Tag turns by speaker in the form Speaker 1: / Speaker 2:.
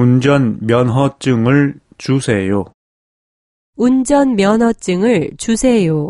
Speaker 1: 운전 면허증을 주세요.
Speaker 2: 운전 면허증을 주세요.